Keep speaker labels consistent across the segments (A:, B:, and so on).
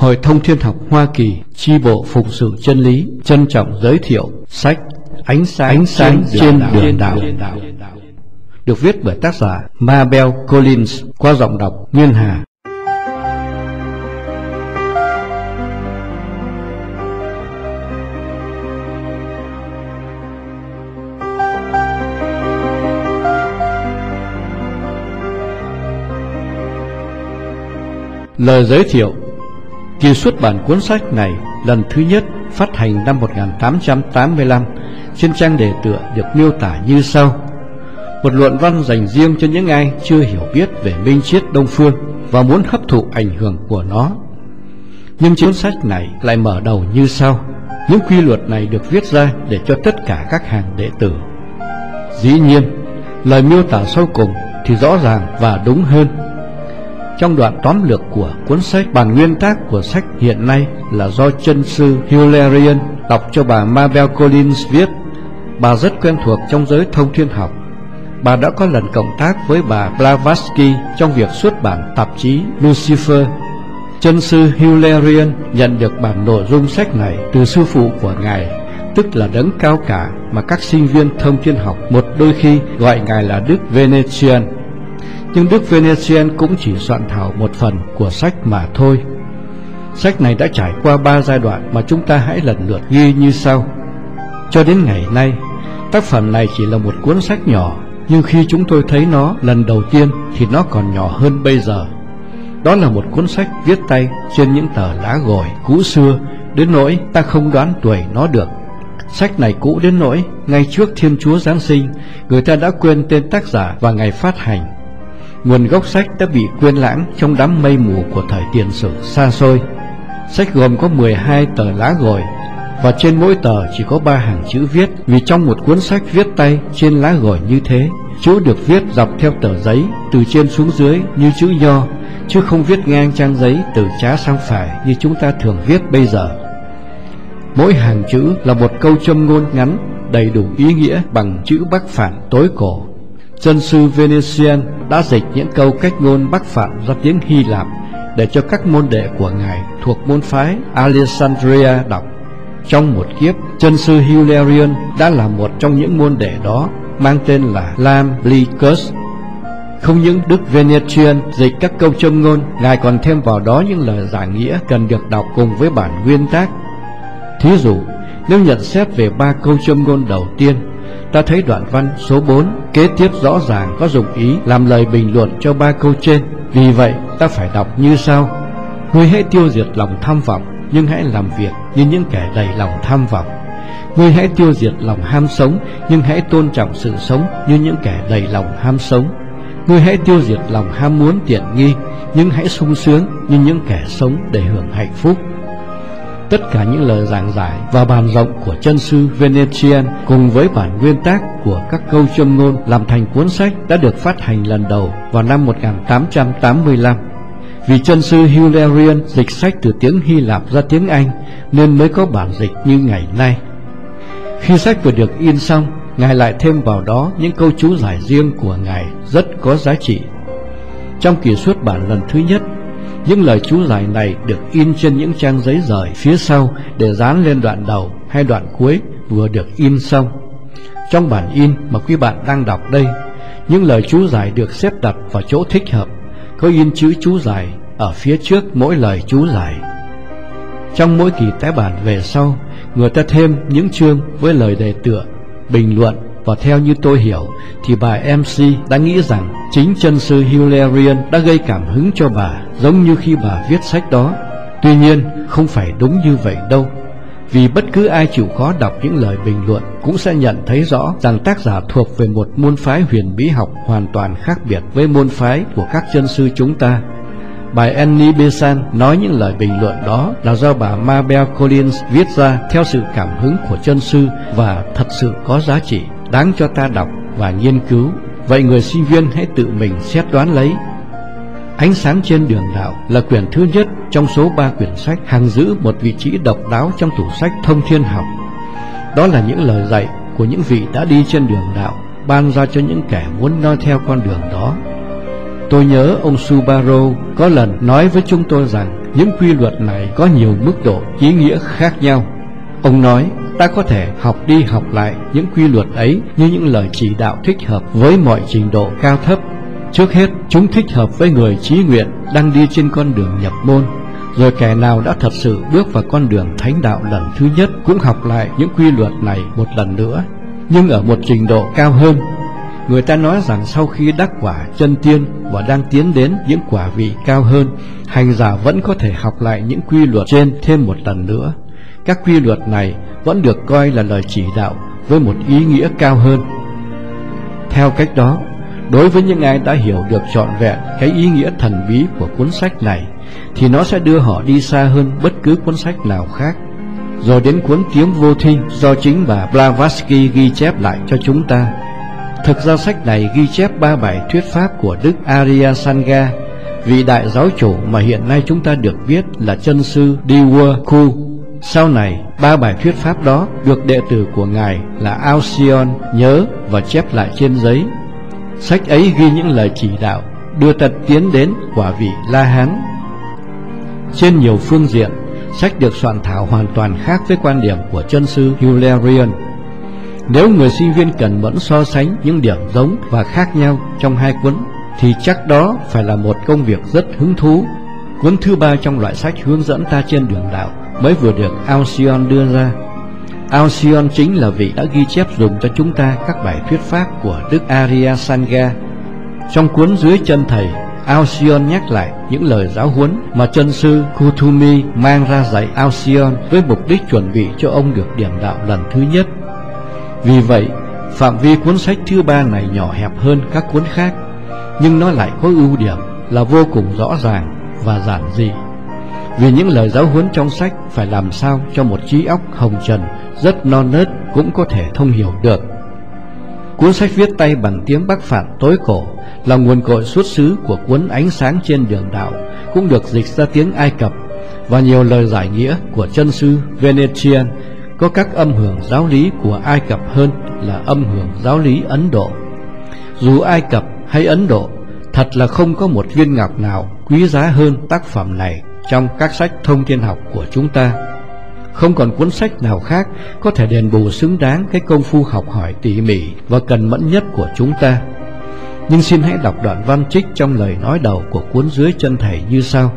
A: Hội Thông Thiên học Hoa Kỳ, chi bộ phục sự chân lý, trân trọng giới thiệu sách Ánh sáng, Ánh sáng trên đường đạo, đạo, được viết bởi tác giả Mabel Collins qua giọng đọc Nguyên Hà. Lời giới thiệu Kỳ xuất bản cuốn sách này lần thứ nhất phát hành năm 1885 trên trang đề tựa được miêu tả như sau. Một luận văn dành riêng cho những ai chưa hiểu biết về minh triết Đông Phương và muốn hấp thụ ảnh hưởng của nó. Nhưng cuốn sách này lại mở đầu như sau. Những quy luật này được viết ra để cho tất cả các hàng đệ tử. Dĩ nhiên, lời miêu tả sau cùng thì rõ ràng và đúng hơn trong đoạn tóm lược của cuốn sách, bản nguyên tác của sách hiện nay là do chân sư Hilarion đọc cho bà Mabel Collins viết. Bà rất quen thuộc trong giới thông thiên học. Bà đã có lần cộng tác với bà Blavatsky trong việc xuất bản tạp chí Lucifer. Chân sư Hilarion nhận được bản nội dung sách này từ sư phụ của ngài, tức là đấng cao cả mà các sinh viên thông thiên học một đôi khi gọi ngài là Đức Venetian nhưng Đức Venetian cũng chỉ soạn thảo một phần của sách mà thôi. Sách này đã trải qua ba giai đoạn mà chúng ta hãy lần lượt ghi như sau. Cho đến ngày nay, tác phẩm này chỉ là một cuốn sách nhỏ, nhưng khi chúng tôi thấy nó lần đầu tiên thì nó còn nhỏ hơn bây giờ. Đó là một cuốn sách viết tay trên những tờ lá gồi cũ xưa, đến nỗi ta không đoán tuổi nó được. Sách này cũ đến nỗi, ngay trước Thiên Chúa Giáng sinh, người ta đã quên tên tác giả và ngày phát hành Nguồn gốc sách đã bị quên lãng trong đám mây mù của thời tiền sử xa xôi. Sách gồm có 12 tờ lá gồi và trên mỗi tờ chỉ có ba hàng chữ viết vì trong một cuốn sách viết tay trên lá gồi như thế, chữ được viết dọc theo tờ giấy từ trên xuống dưới như chữ nho, chứ không viết ngang trang giấy từ trái sang phải như chúng ta thường viết bây giờ. Mỗi hàng chữ là một câu châm ngôn ngắn đầy đủ ý nghĩa bằng chữ bắc phản tối cổ Chân sư Venetian đã dịch những câu cách ngôn bắc phạn ra tiếng Hy Lạp để cho các môn đệ của ngài thuộc môn phái Alexandria đọc. Trong một kiếp, chân sư Hilarion đã là một trong những môn đệ đó, mang tên là Lamblichus. Không những Đức Venetian dịch các câu châm ngôn, ngài còn thêm vào đó những lời giải nghĩa cần được đọc cùng với bản nguyên tác. Thí dụ, nếu nhận xét về ba câu châm ngôn đầu tiên ta thấy đoạn văn số 4 kế tiếp rõ ràng có dụng ý làm lời bình luận cho ba câu trên. Vì vậy, ta phải đọc như sau. Ngươi hãy tiêu diệt lòng tham vọng, nhưng hãy làm việc như những kẻ đầy lòng tham vọng. Ngươi hãy tiêu diệt lòng ham sống, nhưng hãy tôn trọng sự sống như những kẻ đầy lòng ham sống. Ngươi hãy tiêu diệt lòng ham muốn tiện nghi, nhưng hãy sung sướng như những kẻ sống để hưởng hạnh phúc. Tất cả những lời giảng giải và bàn rộng của chân sư Venetian cùng với bản nguyên tác của các câu châm ngôn làm thành cuốn sách đã được phát hành lần đầu vào năm 1885. Vì chân sư Hilarion dịch sách từ tiếng Hy Lạp ra tiếng Anh nên mới có bản dịch như ngày nay. Khi sách vừa được in xong, Ngài lại thêm vào đó những câu chú giải riêng của Ngài rất có giá trị. Trong kỳ xuất bản lần thứ nhất, những lời chú giải này được in trên những trang giấy rời phía sau để dán lên đoạn đầu hay đoạn cuối vừa được in xong. Trong bản in mà quý bạn đang đọc đây, những lời chú giải được xếp đặt vào chỗ thích hợp, có in chữ chú giải ở phía trước mỗi lời chú giải. Trong mỗi kỳ tái bản về sau, người ta thêm những chương với lời đề tựa, bình luận và theo như tôi hiểu, thì bà MC đã nghĩ rằng chính chân sư Hilarion đã gây cảm hứng cho bà, giống như khi bà viết sách đó. Tuy nhiên, không phải đúng như vậy đâu vì bất cứ ai chịu khó đọc những lời bình luận cũng sẽ nhận thấy rõ rằng tác giả thuộc về một môn phái huyền bí học hoàn toàn khác biệt với môn phái của các chân sư chúng ta. Bài Annie Besant nói những lời bình luận đó là do bà Mabel Collins viết ra theo sự cảm hứng của chân sư và thật sự có giá trị đáng cho ta đọc và nghiên cứu. Vậy người sinh viên hãy tự mình xét đoán lấy. Ánh sáng trên đường đạo là quyển thứ nhất trong số ba quyển sách hàng giữ một vị trí độc đáo trong tủ sách thông thiên học. Đó là những lời dạy của những vị đã đi trên đường đạo, ban ra cho những kẻ muốn noi theo con đường đó. Tôi nhớ ông Subaru có lần nói với chúng tôi rằng những quy luật này có nhiều mức độ ý nghĩa khác nhau. Ông nói, ta có thể học đi học lại những quy luật ấy như những lời chỉ đạo thích hợp với mọi trình độ cao thấp. Trước hết, chúng thích hợp với người trí nguyện đang đi trên con đường nhập môn. Rồi kẻ nào đã thật sự bước vào con đường thánh đạo lần thứ nhất cũng học lại những quy luật này một lần nữa, nhưng ở một trình độ cao hơn. Người ta nói rằng sau khi đắc quả chân tiên và đang tiến đến những quả vị cao hơn, hành giả vẫn có thể học lại những quy luật trên thêm một lần nữa. Các quy luật này vẫn được coi là lời chỉ đạo với một ý nghĩa cao hơn. Theo cách đó, đối với những ai đã hiểu được trọn vẹn cái ý nghĩa thần bí của cuốn sách này, thì nó sẽ đưa họ đi xa hơn bất cứ cuốn sách nào khác. Rồi đến cuốn tiếng vô thinh do chính bà Blavatsky ghi chép lại cho chúng ta. Thực ra sách này ghi chép ba bài thuyết pháp của Đức Arya Sanga, vị đại giáo chủ mà hiện nay chúng ta được biết là chân sư Diwa Khu sau này, ba bài thuyết pháp đó được đệ tử của Ngài là Alcyon nhớ và chép lại trên giấy. Sách ấy ghi những lời chỉ đạo đưa tật tiến đến quả vị La Hán. Trên nhiều phương diện, sách được soạn thảo hoàn toàn khác với quan điểm của chân sư Hilarion. Nếu người sinh viên cần mẫn so sánh những điểm giống và khác nhau trong hai cuốn, thì chắc đó phải là một công việc rất hứng thú. Cuốn thứ ba trong loại sách hướng dẫn ta trên đường đạo mới vừa được Alcyon đưa ra. Alcyon chính là vị đã ghi chép dùng cho chúng ta các bài thuyết pháp của Đức Arya Sanga. Trong cuốn dưới chân thầy, Alcyon nhắc lại những lời giáo huấn mà chân sư Kutumi mang ra dạy Alcyon với mục đích chuẩn bị cho ông được điểm đạo lần thứ nhất. Vì vậy, phạm vi cuốn sách thứ ba này nhỏ hẹp hơn các cuốn khác, nhưng nó lại có ưu điểm là vô cùng rõ ràng và giản dị. Vì những lời giáo huấn trong sách phải làm sao cho một trí óc hồng trần rất non nớt cũng có thể thông hiểu được. Cuốn sách viết tay bằng tiếng Bắc Phạn tối cổ là nguồn cội xuất xứ của cuốn Ánh sáng trên đường đạo, cũng được dịch ra tiếng Ai Cập và nhiều lời giải nghĩa của chân sư Venetian có các âm hưởng giáo lý của Ai Cập hơn là âm hưởng giáo lý Ấn Độ. Dù Ai Cập hay Ấn Độ, thật là không có một viên ngọc nào quý giá hơn tác phẩm này trong các sách thông thiên học của chúng ta. Không còn cuốn sách nào khác có thể đền bù xứng đáng cái công phu học hỏi tỉ mỉ và cần mẫn nhất của chúng ta. Nhưng xin hãy đọc đoạn văn trích trong lời nói đầu của cuốn dưới chân thầy như sau.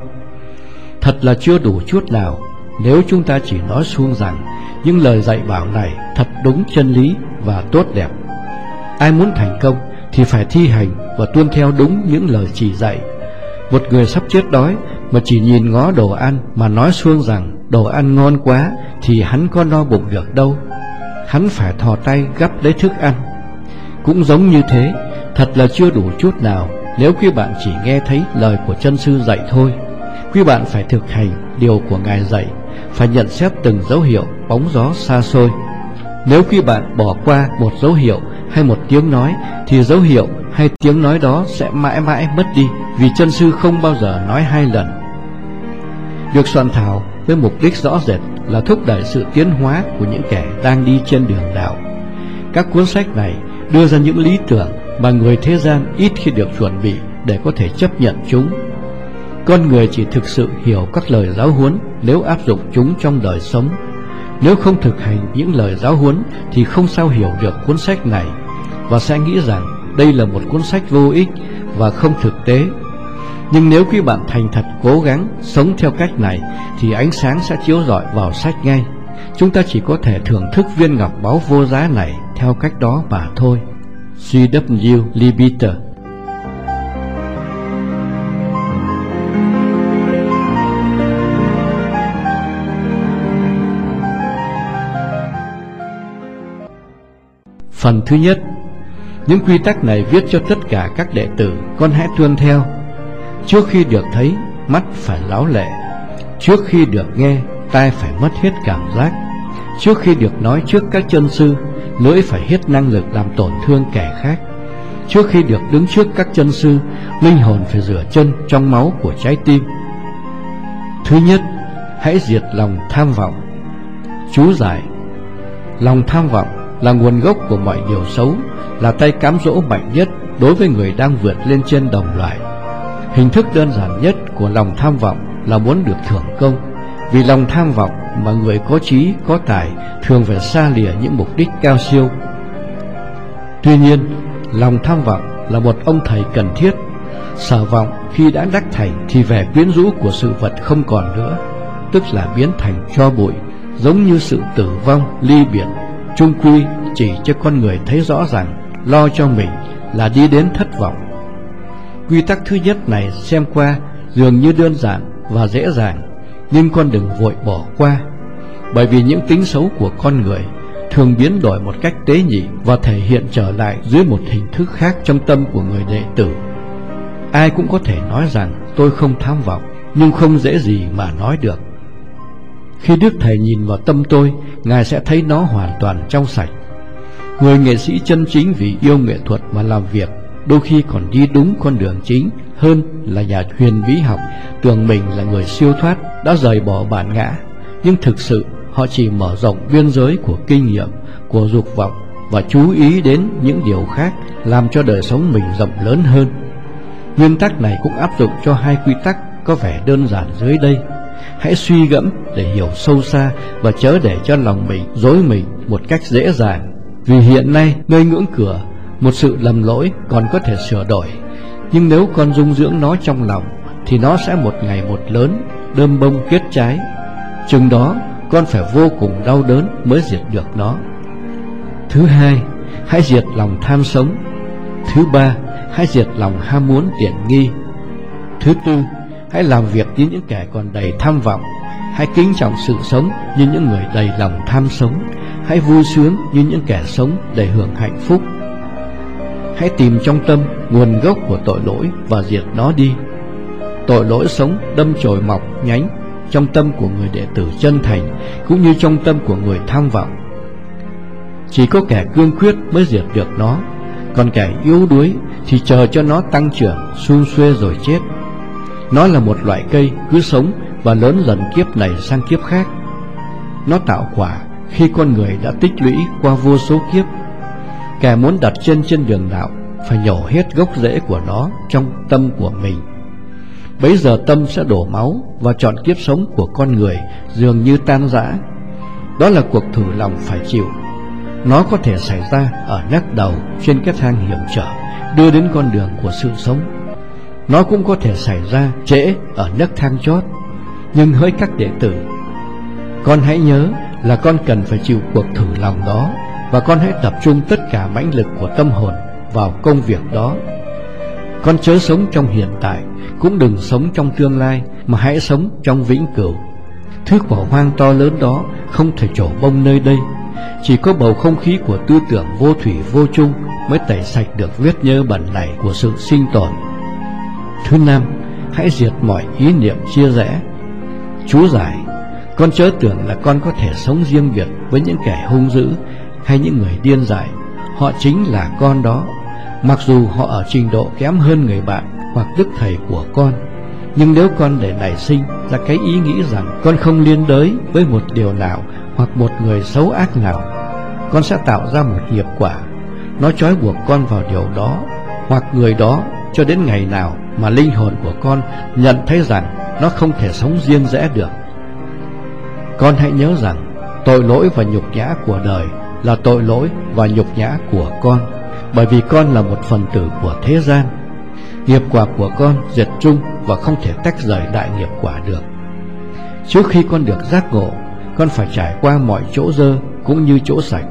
A: Thật là chưa đủ chút nào nếu chúng ta chỉ nói suông rằng những lời dạy bảo này thật đúng chân lý và tốt đẹp. Ai muốn thành công thì phải thi hành và tuân theo đúng những lời chỉ dạy. Một người sắp chết đói mà chỉ nhìn ngó đồ ăn mà nói xuông rằng đồ ăn ngon quá thì hắn có no bụng được đâu. Hắn phải thò tay gắp lấy thức ăn. Cũng giống như thế, thật là chưa đủ chút nào nếu quý bạn chỉ nghe thấy lời của chân sư dạy thôi. Quý bạn phải thực hành điều của Ngài dạy, phải nhận xét từng dấu hiệu bóng gió xa xôi. Nếu quý bạn bỏ qua một dấu hiệu hay một tiếng nói thì dấu hiệu hay tiếng nói đó sẽ mãi mãi mất đi vì chân sư không bao giờ nói hai lần được soạn thảo với mục đích rõ rệt là thúc đẩy sự tiến hóa của những kẻ đang đi trên đường đạo. Các cuốn sách này đưa ra những lý tưởng mà người thế gian ít khi được chuẩn bị để có thể chấp nhận chúng. Con người chỉ thực sự hiểu các lời giáo huấn nếu áp dụng chúng trong đời sống. Nếu không thực hành những lời giáo huấn thì không sao hiểu được cuốn sách này và sẽ nghĩ rằng đây là một cuốn sách vô ích và không thực tế nhưng nếu quý bạn thành thật cố gắng sống theo cách này, thì ánh sáng sẽ chiếu rọi vào sách ngay. Chúng ta chỉ có thể thưởng thức viên ngọc báu vô giá này theo cách đó mà thôi. C.W. Libiter Phần thứ nhất, Những quy tắc này viết cho tất cả các đệ tử, Con hãy tuân theo Trước khi được thấy, mắt phải láo lệ Trước khi được nghe, tai phải mất hết cảm giác. Trước khi được nói trước các chân sư, lưỡi phải hết năng lực làm tổn thương kẻ khác. Trước khi được đứng trước các chân sư, linh hồn phải rửa chân trong máu của trái tim. Thứ nhất, hãy diệt lòng tham vọng. Chú giải Lòng tham vọng là nguồn gốc của mọi điều xấu Là tay cám dỗ mạnh nhất đối với người đang vượt lên trên đồng loại. Hình thức đơn giản nhất của lòng tham vọng là muốn được thưởng công. Vì lòng tham vọng mà người có trí, có tài Thường phải xa lìa những mục đích cao siêu. Tuy nhiên, lòng tham vọng là một ông thầy cần thiết. Sở vọng khi đã đắc thành Thì vẻ quyến rũ của sự vật không còn nữa Tức là biến thành cho bụi Giống như sự tử vong, ly biệt. Trung quy chỉ cho con người thấy rõ rằng Lo cho mình là đi đến thất vọng. Quy tắc thứ nhất này xem qua dường như đơn giản và dễ dàng, Nhưng con đừng vội bỏ qua, Bởi vì những tính xấu của con người Thường biến đổi một cách tế nhị Và thể hiện trở lại dưới một hình thức khác trong tâm của người đệ tử. Ai cũng có thể nói rằng, tôi không tham vọng, Nhưng không dễ gì mà nói được. Khi Đức Thầy nhìn vào tâm tôi, Ngài sẽ thấy nó hoàn toàn trong sạch. Người nghệ sĩ chân chính vì yêu nghệ thuật mà làm việc Đôi khi còn đi đúng con đường chính Hơn là nhà huyền bí học, Tưởng mình là người siêu thoát, Đã rời bỏ bản ngã. Nhưng thực sự, họ chỉ mở rộng biên giới của kinh nghiệm, Của dục vọng Và chú ý đến những điều khác, Làm cho đời sống mình rộng lớn hơn. Nguyên tắc này cũng áp dụng cho hai quy tắc có vẻ đơn giản dưới đây. Hãy suy gẫm để hiểu sâu xa Và chớ để cho lòng mình dối mình một cách dễ dàng. Vì hiện nay, nơi ngưỡng cửa một sự lầm lỗi còn có thể sửa đổi. Nhưng nếu con dung dưỡng nó trong lòng, Thì nó sẽ một ngày một lớn, Đơm bông kết trái. Chừng đó, con phải vô cùng đau đớn Mới diệt được nó. Thứ hai, Hãy diệt lòng tham sống. Thứ ba, Hãy diệt lòng ham muốn tiện nghi. Thứ tư, Hãy làm việc với những kẻ còn đầy tham vọng. Hãy kính trọng sự sống như những người đầy lòng tham sống. Hãy vui sướng như những kẻ sống để hưởng hạnh phúc. Hãy tìm trong tâm nguồn gốc của tội lỗi và diệt nó đi. Tội lỗi sống đâm chồi mọc nhánh Trong tâm của người đệ tử chân thành Cũng như trong tâm của người tham vọng. Chỉ có kẻ cương quyết mới diệt được nó, Còn kẻ yếu đuối thì chờ cho nó tăng trưởng Xun xuê rồi chết. Nó là một loại cây cứ sống và lớn dần kiếp này sang kiếp khác. Nó tạo quả khi con người đã tích lũy qua vô số kiếp Kẻ muốn đặt chân trên đường đạo, Phải nhổ hết gốc rễ của nó trong tâm của mình. Bấy giờ tâm sẽ đổ máu Và chọn kiếp sống của con người dường như tan rã. Đó là cuộc thử lòng phải chịu. Nó có thể xảy ra ở nấc đầu trên cái thang hiểm trở, Đưa đến con đường của sự sống. Nó cũng có thể xảy ra trễ ở nấc thang chót. Nhưng hỡi các đệ tử, Con hãy nhớ là con cần phải chịu cuộc thử lòng đó và con hãy tập trung tất cả mãnh lực của tâm hồn vào công việc đó. Con chớ sống trong hiện tại, cũng đừng sống trong tương lai, mà hãy sống trong vĩnh cửu. Thứ quả hoang to lớn đó không thể trổ bông nơi đây, chỉ có bầu không khí của tư tưởng vô thủy vô chung mới tẩy sạch được vết nhơ bẩn này của sự sinh tồn. Thứ năm, hãy diệt mọi ý niệm chia rẽ. Chú giải con chớ tưởng là con có thể sống riêng biệt với những kẻ hung dữ hay những người điên dại. Họ chính là con đó. Mặc dù họ ở trình độ kém hơn người bạn hoặc đức thầy của con, nhưng nếu con để nảy sinh ra cái ý nghĩ rằng con không liên đới với một điều nào hoặc một người xấu ác nào, con sẽ tạo ra một nghiệp quả. Nó trói buộc con vào điều đó hoặc người đó cho đến ngày nào mà linh hồn của con nhận thấy rằng nó không thể sống riêng rẽ được con hãy nhớ rằng tội lỗi và nhục nhã của đời là tội lỗi và nhục nhã của con, bởi vì con là một phần tử của thế gian. Nghiệp quả của con diệt chung và không thể tách rời đại nghiệp quả được. Trước khi con được giác ngộ, con phải trải qua mọi chỗ dơ cũng như chỗ sạch.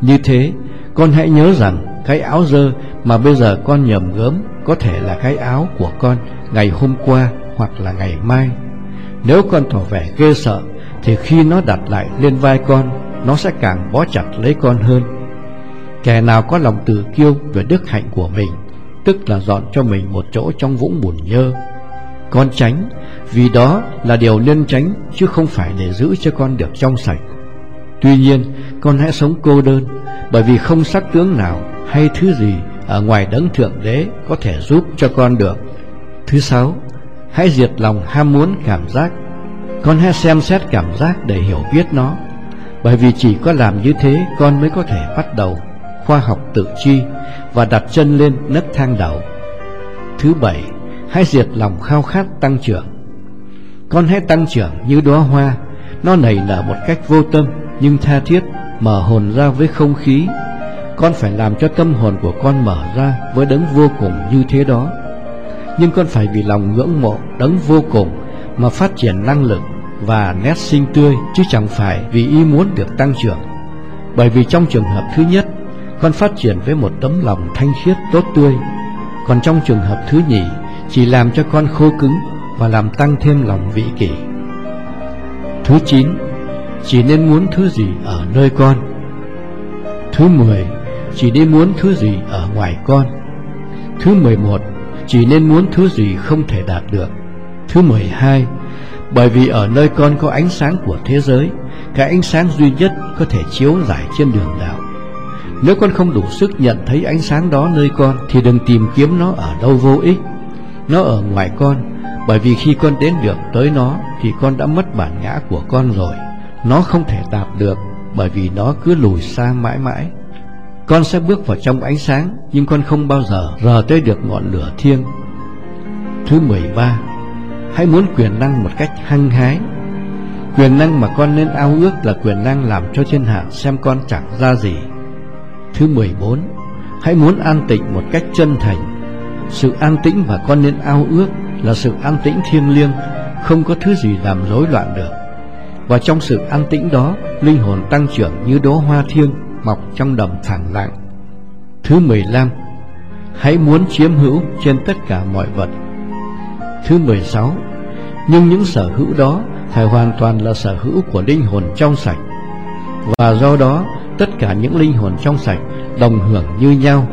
A: Như thế, con hãy nhớ rằng cái áo dơ mà bây giờ con nhầm gớm có thể là cái áo của con ngày hôm qua hoặc là ngày mai. Nếu con tỏ vẻ ghê sợ, thì khi nó đặt lại lên vai con nó sẽ càng bó chặt lấy con hơn. Kẻ nào có lòng tự kiêu về đức hạnh của mình, tức là dọn cho mình một chỗ trong vũng bùn nhơ. Con tránh, vì đó là điều nên tránh, chứ không phải để giữ cho con được trong sạch. Tuy nhiên, con hãy sống cô đơn, bởi vì không sắc tướng nào hay thứ gì ở ngoài đấng thượng đế có thể giúp cho con được. Thứ sáu, hãy diệt lòng ham muốn cảm giác. Con hãy xem xét cảm giác để hiểu biết nó. Bởi vì chỉ có làm như thế con mới có thể bắt đầu khoa học tự chi Và đặt chân lên nấc thang đầu. Thứ bảy, hãy diệt lòng khao khát tăng trưởng. Con hãy tăng trưởng như đóa hoa Nó nảy nở một cách vô tâm Nhưng tha thiết Mở hồn ra với không khí. Con phải làm cho tâm hồn của con mở ra Với đấng vô cùng như thế đó. Nhưng con phải vì lòng ngưỡng mộ Đấng vô cùng Mà phát triển năng lực. Và nét sinh tươi Chứ chẳng phải vì ý muốn được tăng trưởng. Bởi vì trong trường hợp thứ nhất, Con phát triển với một tấm lòng thanh khiết tốt tươi. Còn trong trường hợp thứ nhì, Chỉ làm cho con khô cứng Và làm tăng thêm lòng vị kỷ. Thứ chín, Chỉ nên muốn thứ gì ở nơi con. Thứ mười, Chỉ nên muốn thứ gì ở ngoài con. Thứ mười một, Chỉ nên muốn thứ gì không thể đạt được. Thứ mười hai bởi vì ở nơi con có ánh sáng của thế giới, Cái ánh sáng duy nhất có thể chiếu rải trên đường đạo. Nếu con không đủ sức nhận thấy ánh sáng đó nơi con, Thì đừng tìm kiếm nó ở đâu vô ích. Nó ở ngoài con, Bởi vì khi con đến được tới nó, Thì con đã mất bản ngã của con rồi. Nó không thể đạt được, Bởi vì nó cứ lùi xa mãi mãi. Con sẽ bước vào trong ánh sáng, Nhưng con không bao giờ rờ tới được ngọn lửa thiêng. Thứ 13 Hãy muốn quyền năng một cách hăng hái. Quyền năng mà con nên ao ước là quyền năng làm cho thiên hạ xem con chẳng ra gì. Thứ 14 Hãy muốn an tịnh một cách chân thành. Sự an tĩnh mà con nên ao ước là sự an tĩnh thiêng liêng, Không có thứ gì làm rối loạn được. Và trong sự an tĩnh đó, Linh hồn tăng trưởng như đóa hoa thiêng, Mọc trong đầm thẳng lặng. Thứ 15 Hãy muốn chiếm hữu trên tất cả mọi vật. Thứ 16 Nhưng những sở hữu đó phải hoàn toàn là sở hữu của linh hồn trong sạch. Và do đó, tất cả những linh hồn trong sạch đồng hưởng như nhau.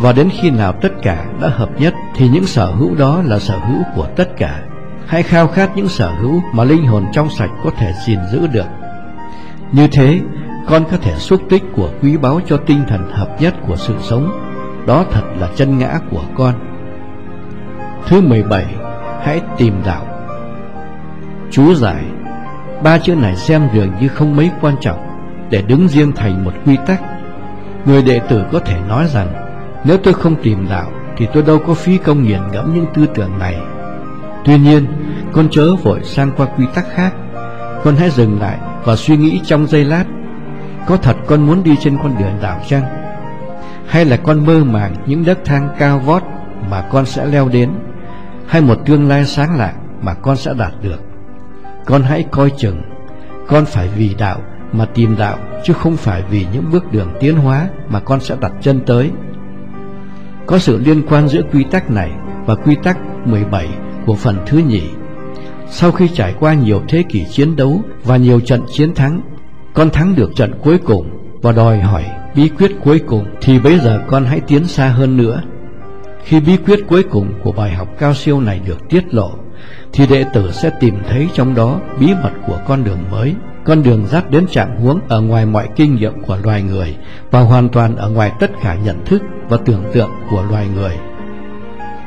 A: Và đến khi nào tất cả đã hợp nhất, Thì những sở hữu đó là sở hữu của tất cả. Hãy khao khát những sở hữu mà linh hồn trong sạch có thể gìn giữ được. Như thế, con có thể xúc tích của quý báu cho tinh thần hợp nhất của sự sống. Đó thật là chân ngã của con. Thứ 17 Hãy tìm đạo. Chú giải Ba chữ này xem dường như không mấy quan trọng Để đứng riêng thành một quy tắc. Người đệ tử có thể nói rằng, Nếu tôi không tìm đạo Thì tôi đâu có phí công nghiền ngẫm những tư tưởng này. Tuy nhiên, Con chớ vội sang qua quy tắc khác. Con hãy dừng lại và suy nghĩ trong giây lát. Có thật con muốn đi trên con đường đạo chăng? Hay là con mơ màng những đất thang cao vót Mà con sẽ leo đến? Hay một tương lai sáng lạng Mà con sẽ đạt được. Con hãy coi chừng. Con phải vì đạo mà tìm đạo, Chứ không phải vì những bước đường tiến hóa Mà con sẽ đặt chân tới. Có sự liên quan giữa quy tắc này Và quy tắc 17 của phần thứ nhì. Sau khi trải qua nhiều thế kỷ chiến đấu Và nhiều trận chiến thắng, Con thắng được trận cuối cùng Và đòi hỏi bí quyết cuối cùng, Thì bây giờ con hãy tiến xa hơn nữa. Khi bí quyết cuối cùng của bài học cao siêu này được tiết lộ thì đệ tử sẽ tìm thấy trong đó bí mật của con đường mới, con đường dắt đến trạng huống ở ngoài mọi kinh nghiệm của loài người và hoàn toàn ở ngoài tất cả nhận thức và tưởng tượng của loài người.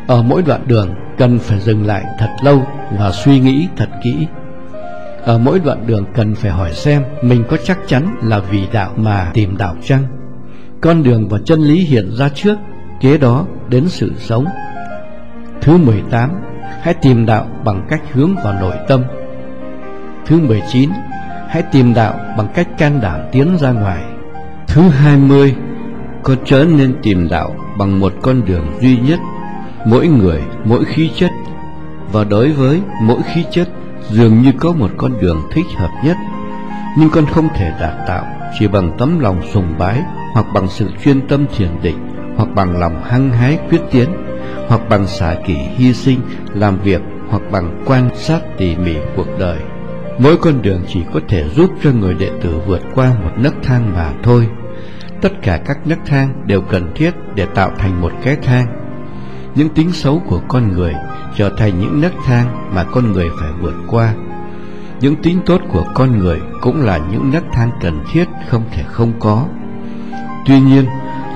A: Ở mỗi đoạn đường cần phải dừng lại thật lâu và suy nghĩ thật kỹ. Ở mỗi đoạn đường cần phải hỏi xem mình có chắc chắn là vì đạo mà tìm đạo chăng? Con đường và chân lý hiện ra trước, kế đó đến sự sống. Thứ 18 Hãy tìm đạo bằng cách hướng vào nội tâm. Thứ 19 Hãy tìm đạo bằng cách can đảm tiến ra ngoài. Thứ 20 Con chớ nên tìm đạo bằng một con đường duy nhất. Mỗi người, mỗi khí chất. Và đối với mỗi khí chất Dường như có một con đường thích hợp nhất. Nhưng con không thể đạt tạo Chỉ bằng tấm lòng sùng bái Hoặc bằng sự chuyên tâm thiền định. Hoặc bằng lòng hăng hái quyết tiến hoặc bằng xả kỷ hy sinh, làm việc hoặc bằng quan sát tỉ mỉ cuộc đời. Mỗi con đường chỉ có thể giúp cho người đệ tử vượt qua một nấc thang mà thôi. Tất cả các nấc thang đều cần thiết để tạo thành một cái thang. Những tính xấu của con người trở thành những nấc thang mà con người phải vượt qua. Những tính tốt của con người cũng là những nấc thang cần thiết không thể không có. Tuy nhiên,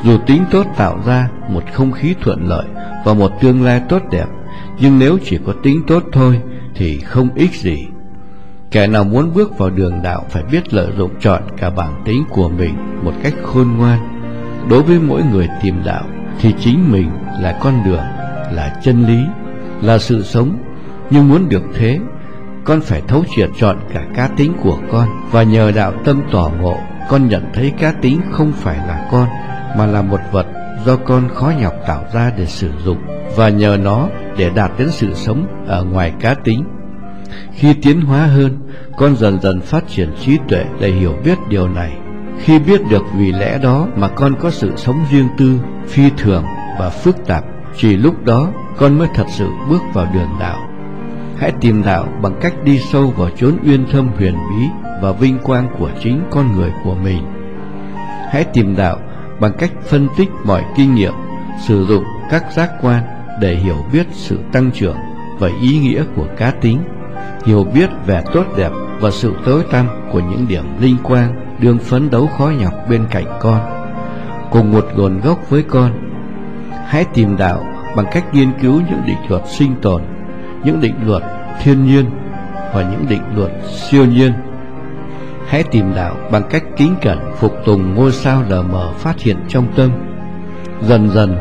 A: dù tính tốt tạo ra một không khí thuận lợi và một tương lai tốt đẹp, nhưng nếu chỉ có tính tốt thôi thì không ích gì. Kẻ nào muốn bước vào đường đạo phải biết lợi dụng chọn cả bản tính của mình một cách khôn ngoan. Đối với mỗi người tìm đạo thì chính mình là con đường, là chân lý, là sự sống. Nhưng muốn được thế, con phải thấu triệt chọn cả cá tính của con và nhờ đạo tâm tỏ ngộ, con nhận thấy cá tính không phải là con mà là một vật do con khó nhọc tạo ra để sử dụng và nhờ nó để đạt đến sự sống ở ngoài cá tính. Khi tiến hóa hơn, con dần dần phát triển trí tuệ để hiểu biết điều này. Khi biết được vì lẽ đó mà con có sự sống riêng tư, phi thường và phức tạp, chỉ lúc đó con mới thật sự bước vào đường đạo. Hãy tìm đạo bằng cách đi sâu vào chốn uyên thâm huyền bí và vinh quang của chính con người của mình. Hãy tìm đạo bằng cách phân tích mọi kinh nghiệm, sử dụng các giác quan để hiểu biết sự tăng trưởng và ý nghĩa của cá tính, hiểu biết về tốt đẹp và sự tối tăm của những điểm linh quang đương phấn đấu khó nhọc bên cạnh con. Cùng một nguồn gốc với con, hãy tìm đạo bằng cách nghiên cứu những định luật sinh tồn, những định luật thiên nhiên và những định luật siêu nhiên hãy tìm đạo bằng cách kính cẩn, phục tùng ngôi sao lờ mờ phát hiện trong tâm. Dần dần,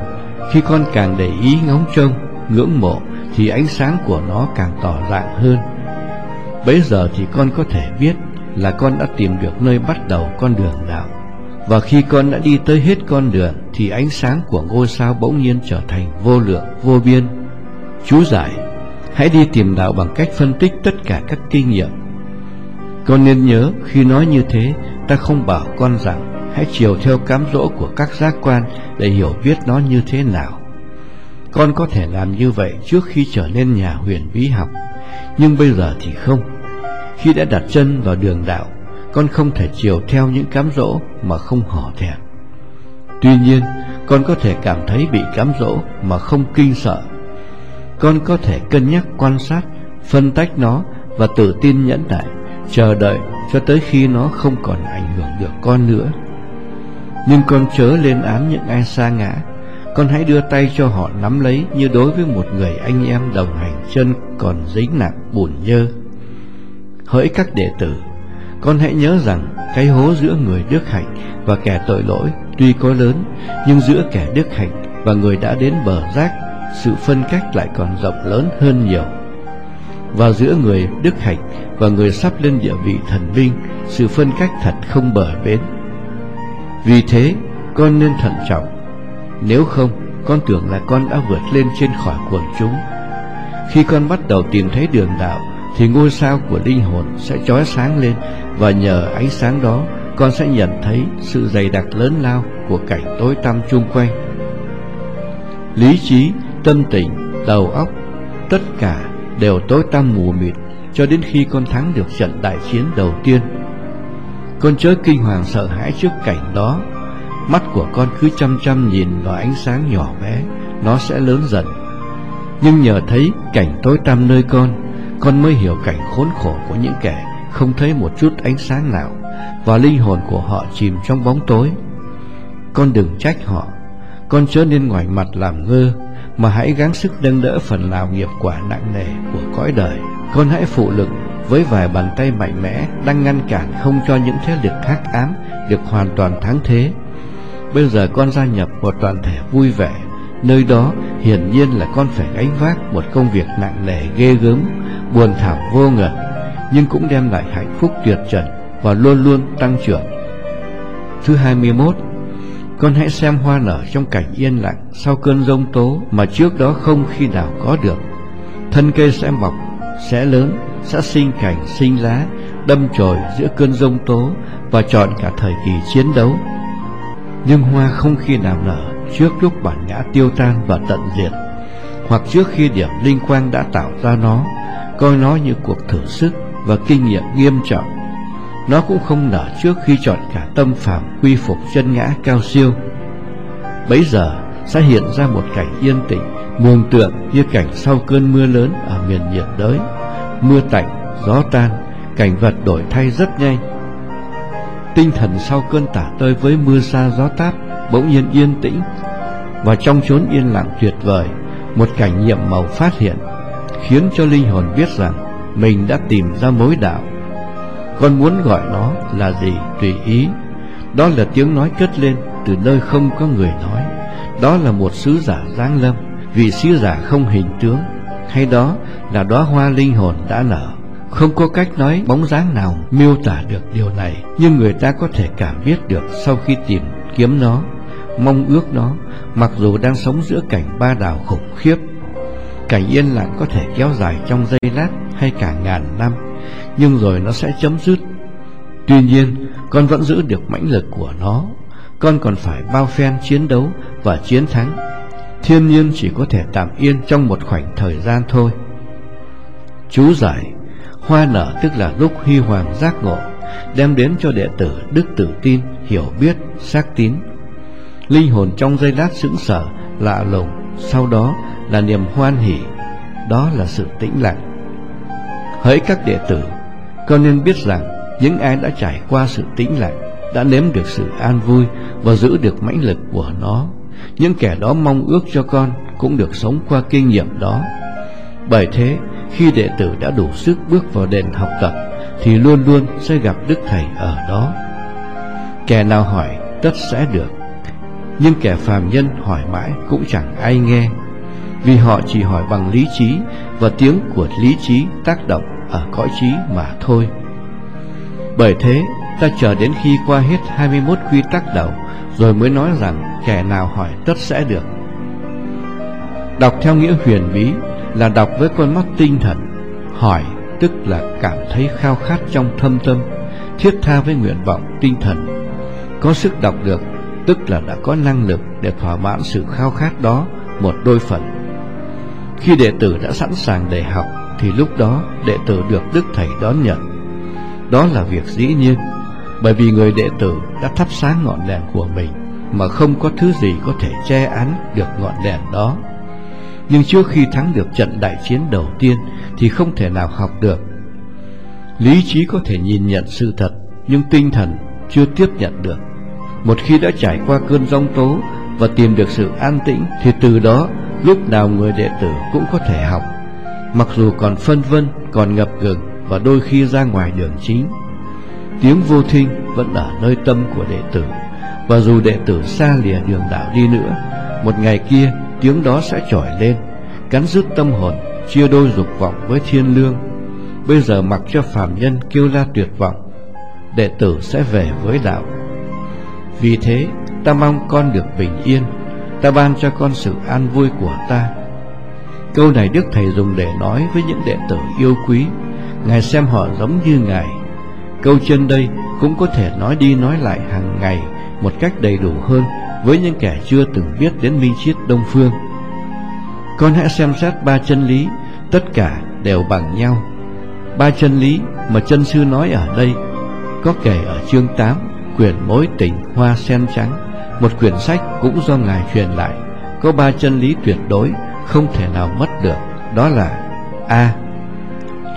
A: khi con càng để ý ngóng trông, ngưỡng mộ, thì ánh sáng của nó càng tỏ rạng hơn. Bấy giờ thì con có thể biết là con đã tìm được nơi bắt đầu con đường đạo. Và khi con đã đi tới hết con đường, thì ánh sáng của ngôi sao bỗng nhiên trở thành vô lượng, vô biên. Chú giải, hãy đi tìm đạo bằng cách phân tích tất cả các kinh nghiệm con nên nhớ khi nói như thế, ta không bảo con rằng, hãy chiều theo cám dỗ của các giác quan để hiểu biết nó như thế nào. Con có thể làm như vậy trước khi trở nên nhà huyền bí học, nhưng bây giờ thì không. Khi đã đặt chân vào đường đạo, con không thể chiều theo những cám dỗ mà không hò thẹn. Tuy nhiên, con có thể cảm thấy bị cám dỗ mà không kinh sợ. Con có thể cân nhắc quan sát, phân tách nó và tự tin nhẫn nại chờ đợi cho tới khi nó không còn ảnh hưởng được con nữa. Nhưng con chớ lên án những ai xa ngã. Con hãy đưa tay cho họ nắm lấy như đối với một người anh em đồng hành chân còn dính nặng bùn nhơ. Hỡi các đệ tử, con hãy nhớ rằng cái hố giữa người đức hạnh và kẻ tội lỗi tuy có lớn, nhưng giữa kẻ đức hạnh và người đã đến bờ rác, sự phân cách lại còn rộng lớn hơn nhiều và giữa người đức hạnh và người sắp lên địa vị thần linh sự phân cách thật không bờ bến. Vì thế, con nên thận trọng. Nếu không, con tưởng là con đã vượt lên trên khỏi quần chúng. Khi con bắt đầu tìm thấy đường đạo, thì ngôi sao của linh hồn sẽ chói sáng lên và nhờ ánh sáng đó, con sẽ nhận thấy sự dày đặc lớn lao của cảnh tối tăm chung quanh. Lý trí, tâm tình, đầu óc, tất cả đều tối tăm mù mịt cho đến khi con thắng được trận đại chiến đầu tiên. Con chớ kinh hoàng sợ hãi trước cảnh đó. Mắt của con cứ chăm chăm nhìn vào ánh sáng nhỏ bé nó sẽ lớn dần. Nhưng nhờ thấy cảnh tối tăm nơi con con mới hiểu cảnh khốn khổ của những kẻ không thấy một chút ánh sáng nào và linh hồn của họ chìm trong bóng tối. Con đừng trách họ, con chớ nên ngoài mặt làm ngơ, mà hãy gắng sức nâng đỡ phần nào nghiệp quả nặng nề của cõi đời. Con hãy phụ lực với vài bàn tay mạnh mẽ đang ngăn cản không cho những thế lực hắc ám được hoàn toàn thắng thế. Bây giờ con gia nhập một toàn thể vui vẻ, nơi đó hiển nhiên là con phải gánh vác một công việc nặng nề ghê gớm buồn thảm vô ngần nhưng cũng đem lại hạnh phúc tuyệt trần và luôn luôn tăng trưởng. Thứ 21 con hãy xem hoa nở trong cảnh yên lặng sau cơn rông tố mà trước đó không khi nào có được. Thân cây sẽ mọc, sẽ lớn, sẽ sinh cảnh, sinh lá, đâm chồi giữa cơn rông tố và chọn cả thời kỳ chiến đấu. Nhưng hoa không khi nào nở trước lúc bản ngã tiêu tan và tận diệt, hoặc trước khi điểm linh quang đã tạo ra nó coi nó như cuộc thử sức và kinh nghiệm nghiêm trọng. Nó cũng không nở trước khi chọn cả tâm phạm quy phục chân ngã cao siêu. Bấy giờ sẽ hiện ra một cảnh yên tĩnh, mường tượng như cảnh sau cơn mưa lớn ở miền nhiệt đới. Mưa tạnh, gió tan, cảnh vật đổi thay rất nhanh. Tinh thần sau cơn tả tơi với mưa xa gió táp bỗng nhiên yên tĩnh và trong chốn yên lặng tuyệt vời, một cảnh nhiệm màu phát hiện khiến cho linh hồn biết rằng mình đã tìm ra mối đạo. Con muốn gọi nó là gì tùy ý. Đó là tiếng nói cất lên từ nơi không có người nói. Đó là một sứ giả giáng lâm, vì sứ giả không hình tướng. Hay đó là đóa hoa linh hồn đã nở, Không có cách nói bóng dáng nào miêu tả được điều này, nhưng người ta có thể cảm biết được sau khi tìm kiếm nó, mong ước nó, mặc dù đang sống giữa cảnh ba đảo khủng khiếp. Cảnh yên lặng có thể kéo dài trong giây lát hay cả ngàn năm, nhưng rồi nó sẽ chấm dứt. Tuy nhiên, con vẫn giữ được mãnh lực của nó, con còn phải bao phen chiến đấu và chiến thắng. Thiên nhiên chỉ có thể tạm yên trong một khoảnh thời gian thôi. Chú giải Hoa nở tức là lúc huy hoàng giác ngộ Đem đến cho đệ tử đức tự tin Hiểu biết, xác tín Linh hồn trong giây lát sững sờ Lạ lùng Sau đó là niềm hoan hỷ Đó là sự tĩnh lặng Hỡi các đệ tử, Con nên biết rằng Những ai đã trải qua sự tĩnh lặng Đã nếm được sự an vui Và giữ được mãnh lực của nó. Những kẻ đó mong ước cho con Cũng được sống qua kinh nghiệm đó. Bởi thế, khi đệ tử đã đủ sức bước vào đền học tập, Thì luôn luôn sẽ gặp Đức Thầy ở đó. Kẻ nào hỏi, tất sẽ được. Nhưng kẻ phàm nhân hỏi mãi cũng chẳng ai nghe, Vì họ chỉ hỏi bằng lý trí Và tiếng của lý trí tác động ở cõi trí mà thôi. Bởi thế, ta chờ đến khi qua hết 21 quy tắc đầu, Rồi mới nói rằng kẻ nào hỏi tất sẽ được. Đọc theo nghĩa huyền bí là đọc với con mắt tinh thần, hỏi tức là cảm thấy khao khát trong thâm tâm, thiết tha với nguyện vọng tinh thần. Có sức đọc được, tức là đã có năng lực để thỏa mãn sự khao khát đó một đôi phần. Khi đệ tử đã sẵn sàng để học thì lúc đó đệ tử được đức thầy đón nhận đó là việc dĩ nhiên bởi vì người đệ tử đã thắp sáng ngọn đèn của mình mà không có thứ gì có thể che án được ngọn đèn đó nhưng trước khi thắng được trận đại chiến đầu tiên thì không thể nào học được. Lý trí có thể nhìn nhận sự thật, nhưng tinh thần chưa tiếp nhận được. Một khi đã trải qua cơn giông tố và tìm được sự an tĩnh thì từ đó lúc nào người đệ tử cũng có thể học. Mặc dù còn phân vân, còn ngập ngừng và đôi khi ra ngoài đường chính. Tiếng vô thinh vẫn ở nơi tâm của đệ tử và dù đệ tử xa lìa đường đạo đi nữa, một ngày kia tiếng đó sẽ trỏi lên cắn rứt tâm hồn chia đôi dục vọng với thiên lương bây giờ mặc cho phàm nhân kêu la tuyệt vọng đệ tử sẽ về với đạo vì thế ta mong con được bình yên ta ban cho con sự an vui của ta câu này đức thầy dùng để nói với những đệ tử yêu quý. Ngài xem họ giống như ngài. Câu trên đây cũng có thể nói đi nói lại hàng ngày một cách đầy đủ hơn với những kẻ chưa từng biết đến minh triết đông phương. Con hãy xem xét ba chân lý, tất cả đều bằng nhau. Ba chân lý mà chân sư nói ở đây có kể ở chương 8 quyển mối tình hoa sen trắng. Một quyển sách cũng do ngài truyền lại. Có ba chân lý tuyệt đối không thể nào mất được đó là a.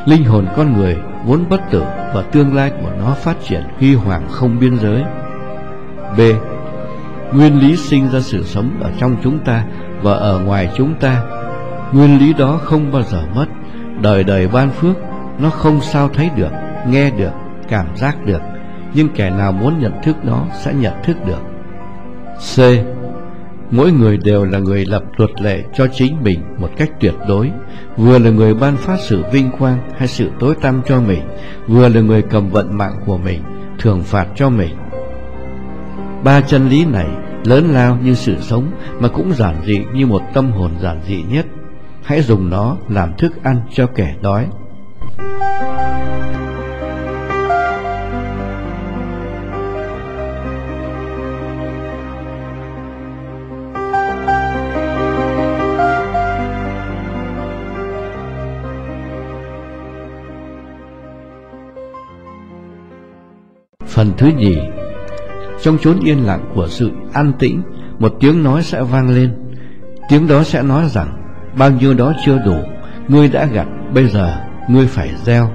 A: Linh hồn con người vốn bất tử và tương lai của nó phát triển huy hoàng không biên giới. B. Nguyên lý sinh ra sự sống ở trong chúng ta và ở ngoài chúng ta. Nguyên lý đó không bao giờ mất. Đời đời ban phước Nó không sao thấy được, nghe được, cảm giác được. Nhưng kẻ nào muốn nhận thức nó sẽ nhận thức được. C. Mỗi người đều là người lập luật lệ cho chính mình một cách tuyệt đối Vừa là người ban phát sự vinh quang hay sự tối tăm cho mình Vừa là người cầm vận mạng của mình, thường phạt cho mình Ba chân lý này lớn lao như sự sống mà cũng giản dị như một tâm hồn giản dị nhất. Hãy dùng nó làm thức ăn cho kẻ đói. Phần thứ nhì. Trong chốn yên lặng của sự an tĩnh, Một tiếng nói sẽ vang lên. Tiếng đó sẽ nói rằng, Bao nhiêu đó chưa đủ, Ngươi đã gặt bây giờ ngươi phải gieo.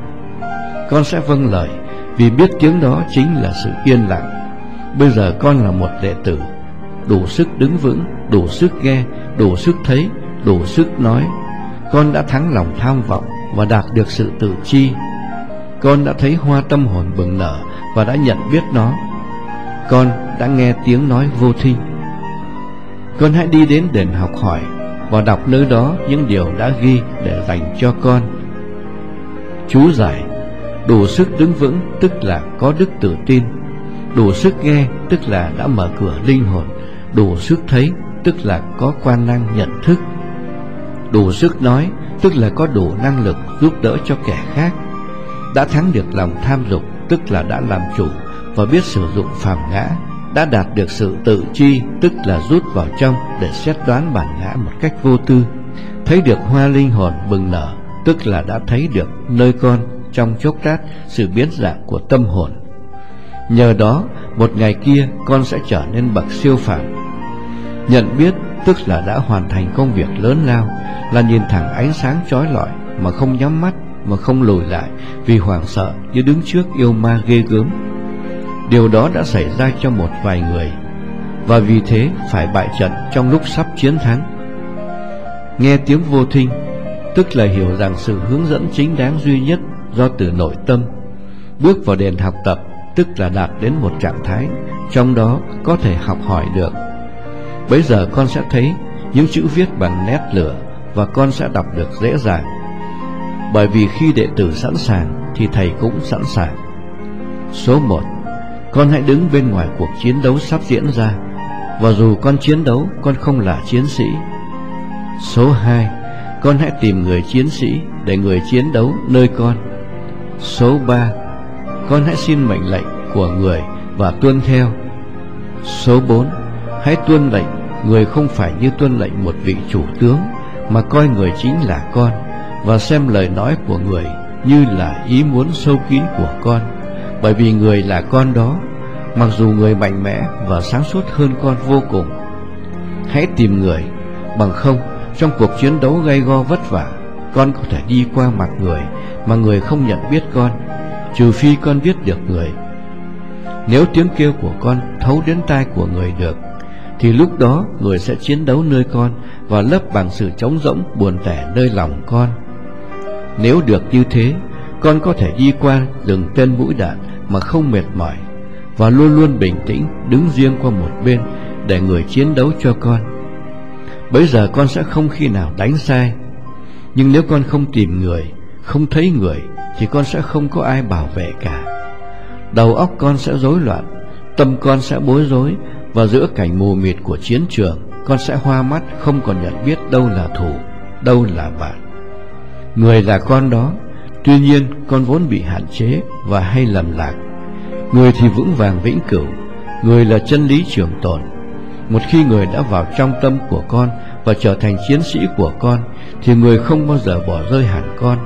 A: Con sẽ vâng lời, Vì biết tiếng đó chính là sự yên lặng. Bây giờ con là một đệ tử, Đủ sức đứng vững, Đủ sức nghe, Đủ sức thấy, Đủ sức nói. Con đã thắng lòng tham vọng Và đạt được sự tự chi. Con đã thấy hoa tâm hồn bừng nở Và đã nhận biết nó. Con đã nghe tiếng nói vô thi. Con hãy đi đến đền học hỏi Và đọc nơi đó những điều đã ghi để dành cho con. Chú giải, Đủ sức đứng vững tức là có đức tự tin. Đủ sức nghe tức là đã mở cửa linh hồn. Đủ sức thấy tức là có quan năng nhận thức. Đủ sức nói tức là có đủ năng lực giúp đỡ cho kẻ khác. Đã thắng được lòng tham dục tức là đã làm chủ và biết sử dụng phàm ngã Đã đạt được sự tự chi tức là rút vào trong để xét đoán bản ngã một cách vô tư Thấy được hoa linh hồn bừng nở tức là đã thấy được nơi con trong chốc lát sự biến dạng của tâm hồn Nhờ đó, một ngày kia con sẽ trở nên bậc siêu phàm. Nhận biết tức là đã hoàn thành công việc lớn lao, là nhìn thẳng ánh sáng chói lọi mà không nhắm mắt, mà không lùi lại vì hoảng sợ như đứng trước yêu ma ghê gớm. Điều đó đã xảy ra cho một vài người, và vì thế phải bại trận trong lúc sắp chiến thắng. Nghe tiếng vô thinh, tức là hiểu rằng sự hướng dẫn chính đáng duy nhất do từ nội tâm, bước vào đền học tập tức là đạt đến một trạng thái trong đó có thể học hỏi được. Bây giờ con sẽ thấy những chữ viết bằng nét lửa và con sẽ đọc được dễ dàng. Bởi vì khi đệ tử sẵn sàng thì thầy cũng sẵn sàng. Số 1. Con hãy đứng bên ngoài cuộc chiến đấu sắp diễn ra và dù con chiến đấu, con không là chiến sĩ. Số 2. Con hãy tìm người chiến sĩ để người chiến đấu nơi con. Số 3 con hãy xin mệnh lệnh của người và tuân theo. Số 4. Hãy tuân lệnh người không phải như tuân lệnh một vị chủ tướng mà coi người chính là con và xem lời nói của người như là ý muốn sâu kín của con bởi vì người là con đó mặc dù người mạnh mẽ và sáng suốt hơn con vô cùng hãy tìm người bằng không trong cuộc chiến đấu gay go vất vả con có thể đi qua mặt người mà người không nhận biết con trừ phi con biết được người. Nếu tiếng kêu của con thấu đến tai của người được, thì lúc đó người sẽ chiến đấu nơi con và lấp bằng sự trống rỗng buồn tẻ nơi lòng con. Nếu được như thế, con có thể đi qua rừng tên mũi đạn mà không mệt mỏi và luôn luôn bình tĩnh đứng riêng qua một bên để người chiến đấu cho con. Bây giờ con sẽ không khi nào đánh sai, nhưng nếu con không tìm người, không thấy người thì con sẽ không có ai bảo vệ cả. Đầu óc con sẽ rối loạn, tâm con sẽ bối rối và giữa cảnh mù mịt của chiến trường, con sẽ hoa mắt không còn nhận biết đâu là thủ, đâu là bạn. Người là con đó, tuy nhiên con vốn bị hạn chế và hay lầm lạc. Người thì vững vàng vĩnh cửu, người là chân lý trường tồn. Một khi người đã vào trong tâm của con và trở thành chiến sĩ của con, thì người không bao giờ bỏ rơi hẳn con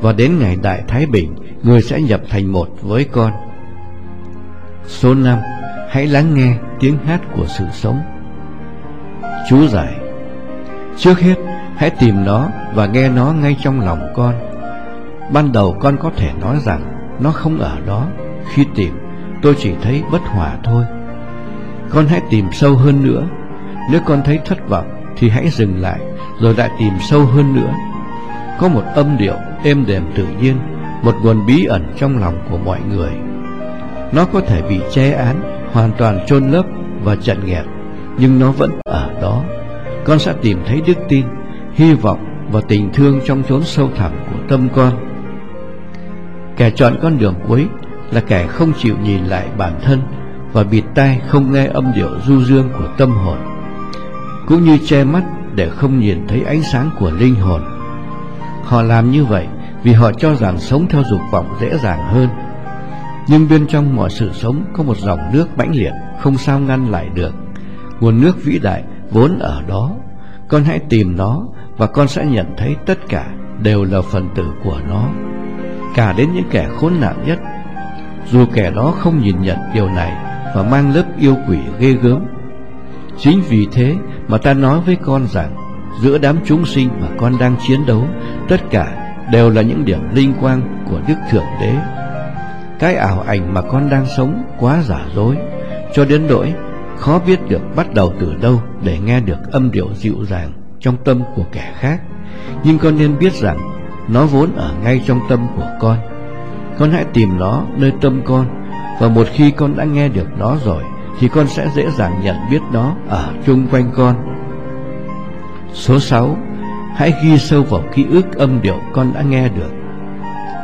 A: và đến ngày Đại Thái Bình, người sẽ nhập thành một với con. Số 5. Hãy lắng nghe tiếng hát của sự sống. Chú giải Trước hết, hãy tìm nó và nghe nó ngay trong lòng con. Ban đầu con có thể nói rằng nó không ở đó. Khi tìm, tôi chỉ thấy bất hòa thôi. Con hãy tìm sâu hơn nữa. Nếu con thấy thất vọng, thì hãy dừng lại, rồi lại tìm sâu hơn nữa. Có một âm điệu êm đềm tự nhiên, một nguồn bí ẩn trong lòng của mọi người. Nó có thể bị che án, hoàn toàn chôn lấp và chặn nghẹt, nhưng nó vẫn ở đó. Con sẽ tìm thấy đức tin, hy vọng và tình thương trong chốn sâu thẳm của tâm con. Kẻ chọn con đường cuối là kẻ không chịu nhìn lại bản thân và bịt tai không nghe âm điệu du dương của tâm hồn, cũng như che mắt để không nhìn thấy ánh sáng của linh hồn. Họ làm như vậy vì họ cho rằng sống theo dục vọng dễ dàng hơn. Nhưng bên trong mọi sự sống có một dòng nước mãnh liệt, không sao ngăn lại được. Nguồn nước vĩ đại vốn ở đó. Con hãy tìm nó và con sẽ nhận thấy tất cả đều là phần tử của nó. Cả đến những kẻ khốn nạn nhất. Dù kẻ đó không nhìn nhận điều này và mang lớp yêu quỷ ghê gớm. Chính vì thế mà ta nói với con rằng giữa đám chúng sinh mà con đang chiến đấu, tất cả đều là những điểm linh quang của Đức Thượng Đế. Cái ảo ảnh mà con đang sống quá giả dối, cho đến nỗi khó biết được bắt đầu từ đâu để nghe được âm điệu dịu dàng trong tâm của kẻ khác. Nhưng con nên biết rằng nó vốn ở ngay trong tâm của con. Con hãy tìm nó nơi tâm con, và một khi con đã nghe được nó rồi, thì con sẽ dễ dàng nhận biết nó ở chung quanh con. Số 6 hãy ghi sâu vào ký ức âm điệu con đã nghe được.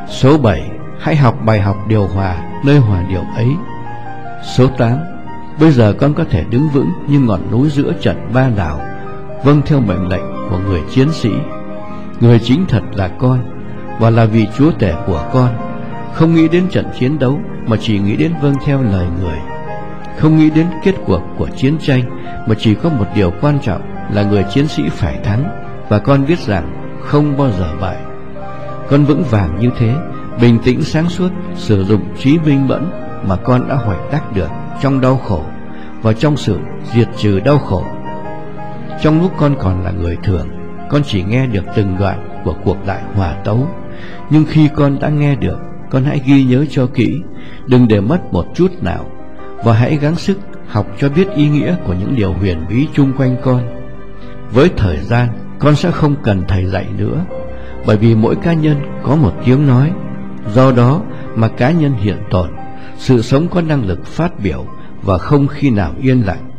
A: Số 7, hãy học bài học điều hòa nơi hòa điệu ấy. Số 8. Bây giờ con có thể đứng vững như ngọn núi giữa trận ba đảo, vâng theo mệnh lệnh của người chiến sĩ. Người chính thật là con, và là vị chúa tể của con, không nghĩ đến trận chiến đấu mà chỉ nghĩ đến vâng theo lời người. Không nghĩ đến kết cuộc của chiến tranh mà chỉ có một điều quan trọng là người chiến sĩ phải thắng, và con biết rằng không bao giờ bại. Con vững vàng như thế, bình tĩnh sáng suốt, sử dụng trí minh mẫn mà con đã hoạch đắc được trong đau khổ và trong sự diệt trừ đau khổ. Trong lúc con còn là người thường, con chỉ nghe được từng đoạn của cuộc đại hòa tấu. Nhưng khi con đã nghe được, con hãy ghi nhớ cho kỹ, đừng để mất một chút nào, và hãy gắng sức học cho biết ý nghĩa của những điều huyền bí chung quanh con. Với thời gian, con sẽ không cần thầy dạy nữa, bởi vì mỗi cá nhân có một tiếng nói, do đó mà cá nhân hiện tồn, sự sống có năng lực phát biểu và không khi nào yên lặng.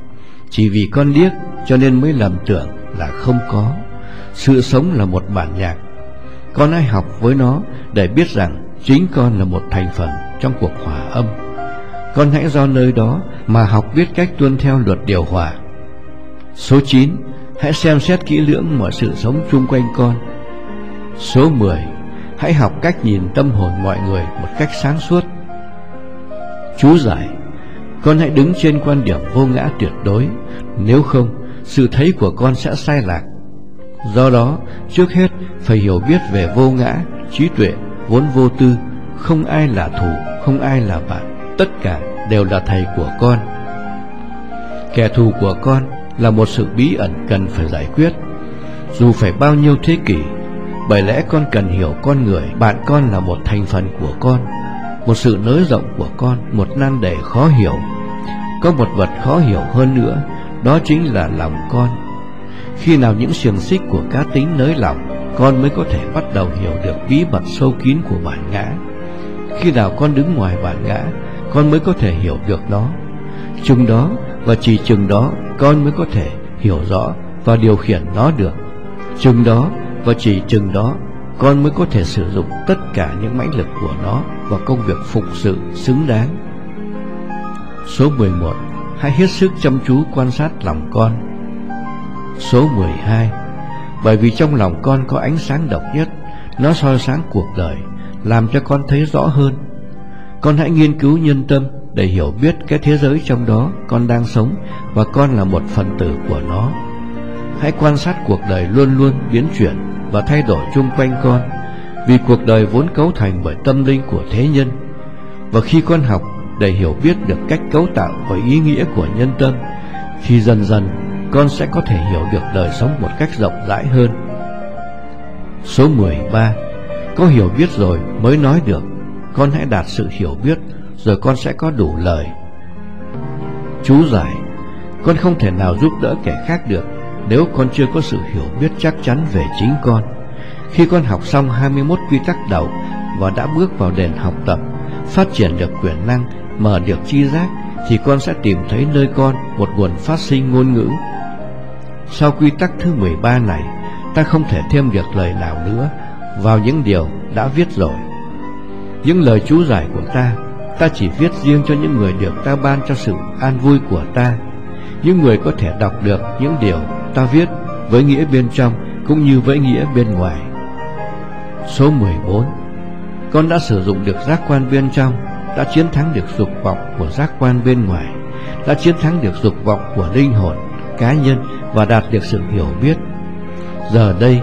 A: Chỉ vì con điếc cho nên mới lầm tưởng là không có. Sự sống là một bản nhạc. Con hãy học với nó để biết rằng chính con là một thành phần trong cuộc hòa âm. Con hãy do nơi đó mà học biết cách tuân theo luật điều hòa. Số 9. Hãy xem xét kỹ lưỡng mọi sự sống chung quanh con. Số 10. Hãy học cách nhìn tâm hồn mọi người một cách sáng suốt. Chú giải con hãy đứng trên quan điểm vô ngã tuyệt đối. Nếu không, sự thấy của con sẽ sai lạc. Do đó, trước hết phải hiểu biết về vô ngã, trí tuệ, vốn vô tư, không ai là thù, không ai là bạn, tất cả đều là thầy của con. Kẻ thù của con là một sự bí ẩn cần phải giải quyết, dù phải bao nhiêu thế kỷ, bởi lẽ con cần hiểu con người, bạn con là một thành phần của con, một sự nới rộng của con, một nan đề khó hiểu. Có một vật khó hiểu hơn nữa, đó chính là lòng con. Khi nào những xiềng xích của cá tính nới lỏng Con mới có thể bắt đầu hiểu được bí mật sâu kín của bản ngã. Khi nào con đứng ngoài bản ngã Con mới có thể hiểu được nó. Chừng đó và chỉ chừng đó Con mới có thể hiểu rõ và điều khiển nó được. Chừng đó và chỉ chừng đó Con mới có thể sử dụng tất cả những mãnh lực của nó. Vào công việc phục sự xứng đáng. Số 11 Hãy hết sức chăm chú quan sát lòng con. Số 12 Bởi vì trong lòng con có ánh sáng độc nhất, Nó soi sáng cuộc đời, Làm cho con thấy rõ hơn. Con hãy nghiên cứu nhân tâm Để hiểu biết cái thế giới trong đó Con đang sống Và con là một phần tử của nó. Hãy quan sát cuộc đời luôn luôn biến chuyển Và thay đổi chung quanh con. Vì cuộc đời vốn cấu thành bởi tâm linh của thế nhân. Và khi con học, để hiểu biết được cách cấu tạo và ý nghĩa của nhân tâm, Thì dần dần, con sẽ có thể hiểu được đời sống một cách rộng rãi hơn. Số 13 Có hiểu biết rồi mới nói được, Con hãy đạt sự hiểu biết, Rồi con sẽ có đủ lời. Chú giải. Con không thể nào giúp đỡ kẻ khác được, Nếu con chưa có sự hiểu biết chắc chắn về chính con. Khi con học xong 21 quy tắc đầu Và đã bước vào đền học tập Phát triển được quyền năng Mở được chi giác Thì con sẽ tìm thấy nơi con Một nguồn phát sinh ngôn ngữ sau quy tắc thứ 13 này, ta không thể thêm được lời nào nữa vào những điều đã viết rồi. Những lời chú giải của ta, ta chỉ viết riêng cho những người được ta ban cho sự an vui của ta. Những người có thể đọc được những điều ta viết với nghĩa bên trong cũng như với nghĩa bên ngoài. Số 14 Con đã sử dụng được giác quan bên trong, đã chiến thắng được dục vọng của giác quan bên ngoài, đã chiến thắng được dục vọng của linh hồn, cá nhân và đạt được sự hiểu biết. Giờ đây,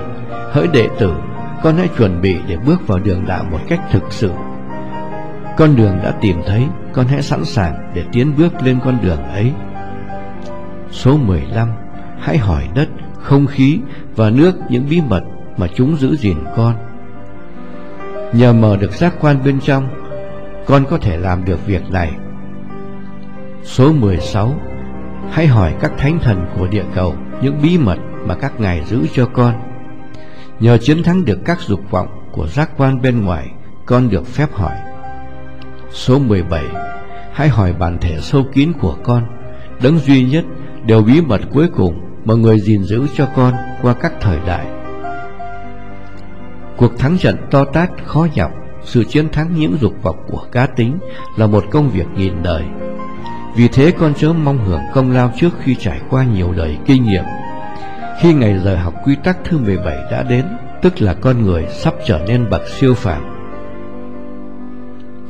A: hỡi đệ tử, con hãy chuẩn bị để bước vào đường đạo một cách thực sự. Con đường đã tìm thấy, con hãy sẵn sàng để tiến bước lên con đường ấy. Số 15 Hãy hỏi đất, không khí và nước những bí mật mà chúng giữ gìn con. Nhờ mở được giác quan bên trong, con có thể làm được việc này. Số 16 Hãy hỏi các thánh thần của địa cầu những bí mật mà các ngài giữ cho con. Nhờ chiến thắng được các dục vọng của giác quan bên ngoài, con được phép hỏi. Số 17 Hãy hỏi bản thể sâu kín của con, đấng duy nhất, điều bí mật cuối cùng mà người gìn giữ cho con qua các thời đại. Cuộc thắng trận to tát khó nhọc sự chiến thắng những dục vọng của cá tính là một công việc nghìn đời. Vì thế con chớ mong hưởng công lao trước khi trải qua nhiều đời kinh nghiệm. Khi ngày giờ học quy tắc thứ 17 đã đến, tức là con người sắp trở nên bậc siêu phàm.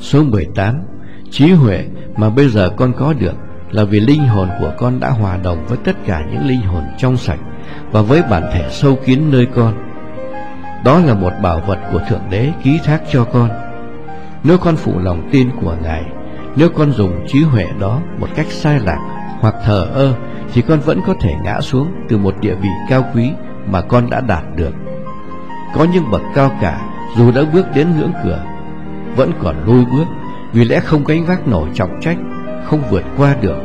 A: Số 18 Trí huệ mà bây giờ con có được là vì linh hồn của con đã hòa đồng với tất cả những linh hồn trong sạch và với bản thể sâu kín nơi con. Đó là một bảo vật của Thượng Đế ký thác cho con. Nếu con phụ lòng tin của Ngài, nếu con dùng trí huệ đó một cách sai lạc hoặc thờ ơ, thì con vẫn có thể ngã xuống từ một địa vị cao quý mà con đã đạt được. Có những bậc cao cả, dù đã bước đến ngưỡng cửa, vẫn còn lôi bước vì lẽ không gánh vác nổi trọng trách, không vượt qua được.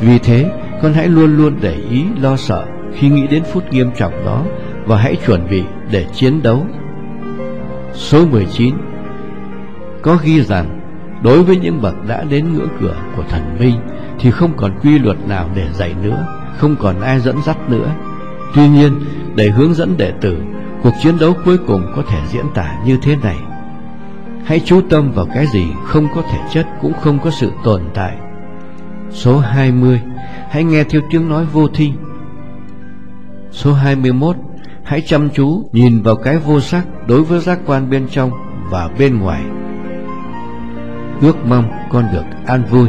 A: Vì thế, con hãy luôn luôn để ý lo sợ khi nghĩ đến phút nghiêm trọng đó và hãy chuẩn bị để chiến đấu. Số 19 Có ghi rằng đối với những bậc đã đến ngưỡng cửa của thần minh thì không còn quy luật nào để dạy nữa, không còn ai dẫn dắt nữa. Tuy nhiên, để hướng dẫn đệ tử, cuộc chiến đấu cuối cùng có thể diễn tả như thế này. Hãy chú tâm vào cái gì không có thể chất cũng không có sự tồn tại. Số 20 Hãy nghe theo tiếng nói vô thi. Số 21 Hãy chăm chú nhìn vào cái vô sắc đối với giác quan bên trong và bên ngoài. Ước mong con được an vui.